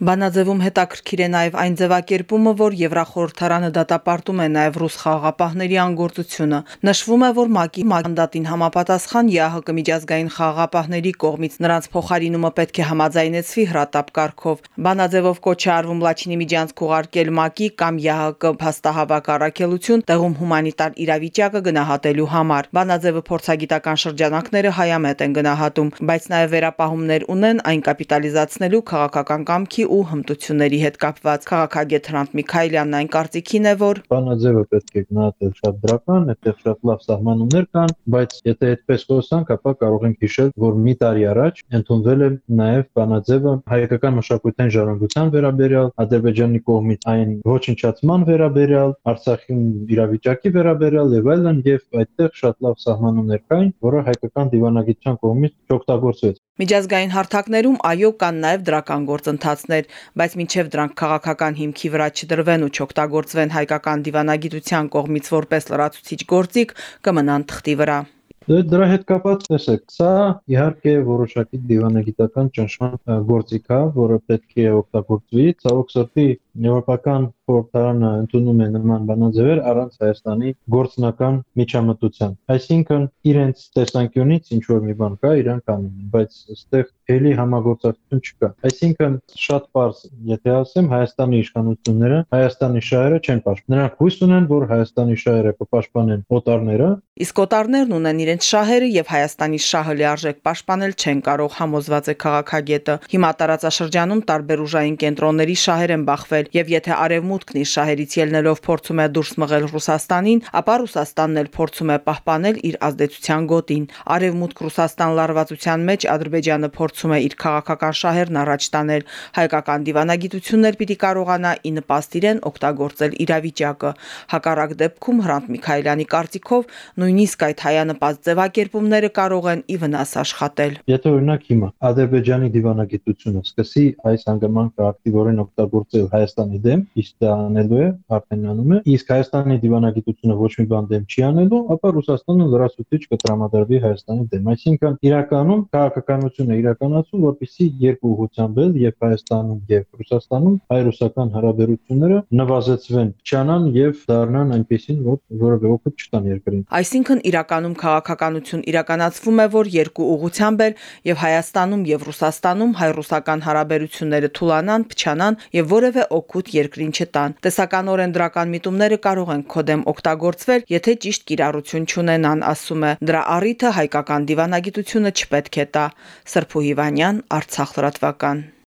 Բանաձևում հետաքրքիր է նաև այն ձևակերպումը, որ Եվրախորհրդարանը դատապարտում է նաև ռուս խաղաղապահների անգործությունը։ Նշվում է, որ ՄԱԿ-ի մանդատին համապատասխան ԵԱՀԿ միջազգային խաղաղապահների կողմից նրանց փոխարինումը պետք է համաձայնեցվի հրատապ կարգով։ Բանաձևով կոչ է արվում Լաչինի միջանցք ուղարկել ՄԱԿ-ի կամ ԵԱՀԿ փաստահավաք առաքելություն տեղում հումանիտար իրավիճակը գնահատելու համար։ Բանաձևը փորձագիտական շրջանակները հայամետ են գնահատում, բայց նաև վերապահումներ ունեն այն կապիտալիզացնելու քաղաքական կամքի ու հմտությունների հետ կապված։ Քաղաքագետ Հրանտ Միքայելյանն այն կարծիքին է, որ բանաձևը պետք է գնահատել շատ դրական, այդտեղ շատ լավ սահմանումներ կան, բայց եթե այդպես խոսանք, ապա կարող ենք հիշել, որ մի տարի առաջ ընդունվել է նաև բանաձևը հայկական մշակութային ժառանգության վերաբերյալ, Ադրբեջանի կողմից այն ոչնչացման վերաբերյալ, Արցախի իրավիճակի վերաբերյալ եւ այլն, եւ այդտեղ շատ լավ սահմանումներ կային, որը հայկական դիվանագիտության կողմից չօգտագործվեց։ Միջազգային հարթակներում այո կան նաև դրական գործընթացներ, բայց մինչև դրանք քաղաքական հիմքի վրա չդրվեն ու չօգտագործվեն հայկական դիվանագիտության կողմից որպես լրացուցիչ գործիք, կմնան թղթի վրա։ Դե դրա հետ կապված տեսեք, սա իհարկե որոշակի դիվանագիտական ճնշման գործիք է, որը պետք է օգտագործվի։ Ցավոք սրտի Եվրոպական խորհրդարանը ընդունում է նման բանաձևեր առանց Հայաստանի գործնական միջամտության։ Այսինքն իրենց տեսանկյունից ինչ որ մի բան կա, իրանք անում են, բայց այստեղ ելի համագործակցություն չկա։ Այսինքն շատ པարզ, եթե ասեմ, Հայաստանի իշխանությունները Հայաստանի շահերը չեն պաշտպանում։ Նրանք հույս ունեն, որ Հայաստանի շահերը կպաշտպանեն օտարները, իսկ օտարներն ունեն իրենց շահերը եւ Հայաստանի շահը լիարժեք պաշտպանել չեն կարող, համոզված է քաղաքագետը։ Հիմա տարածաշրջանում տարբեր ուժային կենտրոնների շահեր են բախվել եւ եթե արևմուտքն իր շահերից ելնելով փորձում է դուրս մղել Ռուսաստանին, ապա Ռուսաստանն էլ փորձում է պահպանել իր ազդեցության գոտին։ Արևմուտք Ռուսաստան լարվածության մեջ Ադրբեջանը փորձում է իր քաղաքական շահերն առաջ տանել։ Հայկական դիվանագիտություններ պիտի կարողանա ի նպաստ իրեն օգտագործել իրավիճակը։ Հակառակ դեպքում Հրանտ Միքայելյանի կարծիքով նույնիսկ այդ հայանպաստ ձևակերպումները կարող են ի վնաս աշխատել։ Եթե օրինակ հիմա Ադրբեջանի դիվանագիտությունը սկսի այս հանգամանքը ակտիվորեն օգտագործել Հայաստանի դեմ, իսկ դա անելու է, արդեն անում է, իսկ Հայաստանի դիվանագիտությունը ոչ մի բան դեմ չի անելու, ապա Ռուսաստանը լրացուցիչ կտրամադրվի Հայաստանի դեմ։ Այսինքն իրականում քաղաքականությունը իրականացում, որպեսզի երկու ուղղությամբ էլ եւ Հայաստանում եւ Ռուսաստանում հայ-ռուսական հարաբերությունները նվազեցվեն, չանան եւ դառնան այնպեսին, որ որևէ օգուտ չտան երկրին։ Այսինքն իրականում քաղաքականություն իրականացվում է, որ երկու ուղղությամբ էլ եւ Հայաստանում եւ Ռուսաստանում հայ-ռուսական հարաբերությունները թուլանան, փչանան եւ որևէ օգուտ երկրին չտան։ Տեսականորեն դրական միտումները կարող են կոդեմ օգտագործվել, եթե ճիշտ կիրառություն չունենան, ասում է։ Դրա առիթը հայկական դիվանագիտությունը չպետք է տա։ Սրփու Հիվանյան, Արցախ լրատվական։